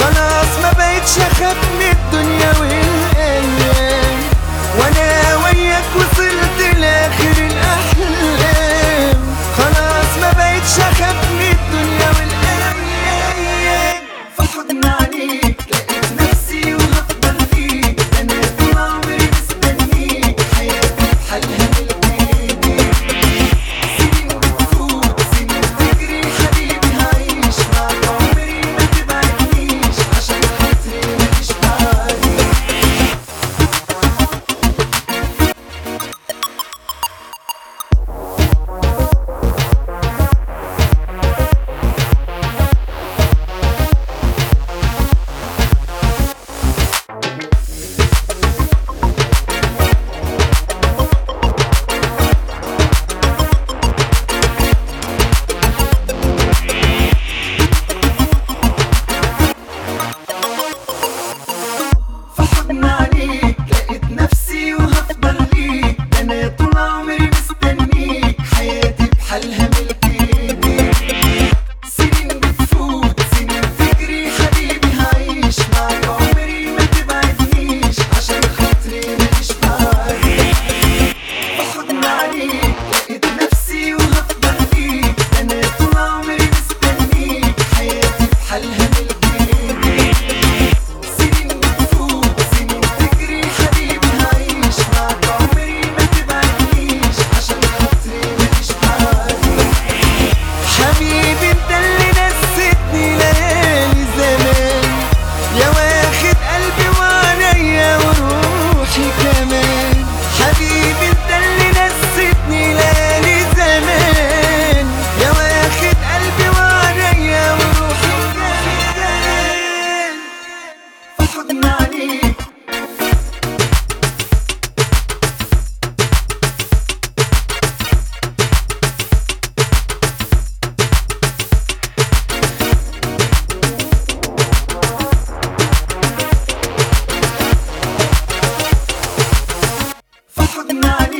خلاص ما بقتش اخاف من الدنيا وين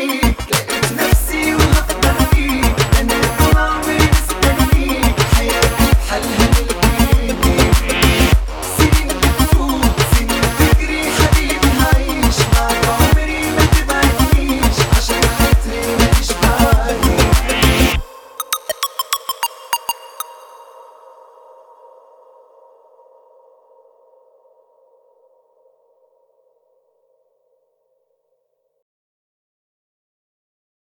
me.